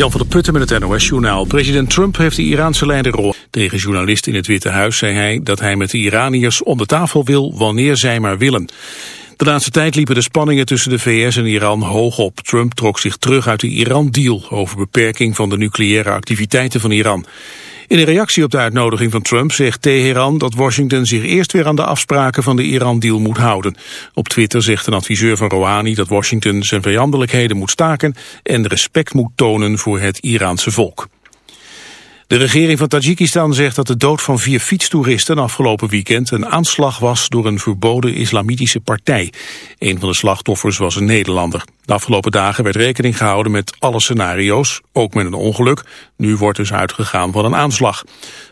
Jan van der Putten met het NOS-journaal. President Trump heeft de Iraanse leider rol. Tegen journalisten in het Witte Huis zei hij dat hij met de Iraniërs om de tafel wil wanneer zij maar willen. De laatste tijd liepen de spanningen tussen de VS en Iran hoog op. Trump trok zich terug uit de Iran-deal over beperking van de nucleaire activiteiten van Iran. In een reactie op de uitnodiging van Trump zegt Teheran dat Washington zich eerst weer aan de afspraken van de Iran-deal moet houden. Op Twitter zegt een adviseur van Rouhani dat Washington zijn vijandelijkheden moet staken en respect moet tonen voor het Iraanse volk. De regering van Tajikistan zegt dat de dood van vier fietstoeristen afgelopen weekend een aanslag was door een verboden islamitische partij. Een van de slachtoffers was een Nederlander. De afgelopen dagen werd rekening gehouden met alle scenario's, ook met een ongeluk. Nu wordt dus uitgegaan van een aanslag.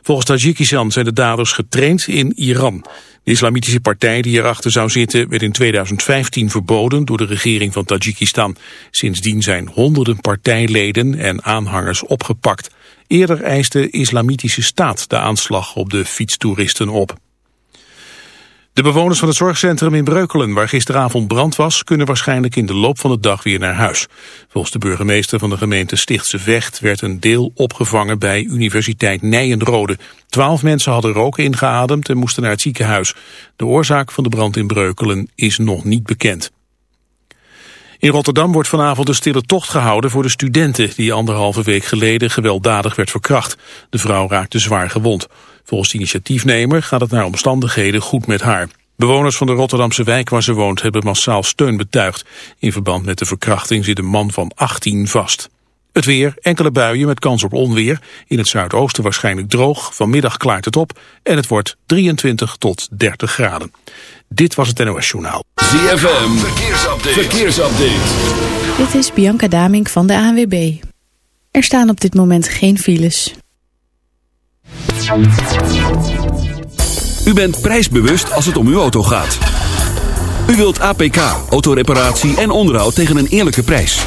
Volgens Tajikistan zijn de daders getraind in Iran. De islamitische partij die erachter zou zitten werd in 2015 verboden door de regering van Tajikistan. Sindsdien zijn honderden partijleden en aanhangers opgepakt. Eerder eiste Islamitische Staat de aanslag op de fietstoeristen op. De bewoners van het zorgcentrum in Breukelen, waar gisteravond brand was, kunnen waarschijnlijk in de loop van de dag weer naar huis. Volgens de burgemeester van de gemeente Stichtse Vecht werd een deel opgevangen bij Universiteit Nijenrode. Twaalf mensen hadden rook ingeademd en moesten naar het ziekenhuis. De oorzaak van de brand in Breukelen is nog niet bekend. In Rotterdam wordt vanavond een stille tocht gehouden voor de studenten die anderhalve week geleden gewelddadig werd verkracht. De vrouw raakte zwaar gewond. Volgens de initiatiefnemer gaat het naar omstandigheden goed met haar. Bewoners van de Rotterdamse wijk waar ze woont hebben massaal steun betuigd. In verband met de verkrachting zit een man van 18 vast. Het weer, enkele buien met kans op onweer. In het zuidoosten waarschijnlijk droog. Vanmiddag klaart het op en het wordt 23 tot 30 graden. Dit was het NOS Journaal. ZFM, verkeersupdate. verkeersupdate. Dit is Bianca Daming van de ANWB. Er staan op dit moment geen files. U bent prijsbewust als het om uw auto gaat. U wilt APK, autoreparatie en onderhoud tegen een eerlijke prijs.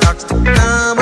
Starts to come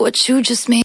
What you just made.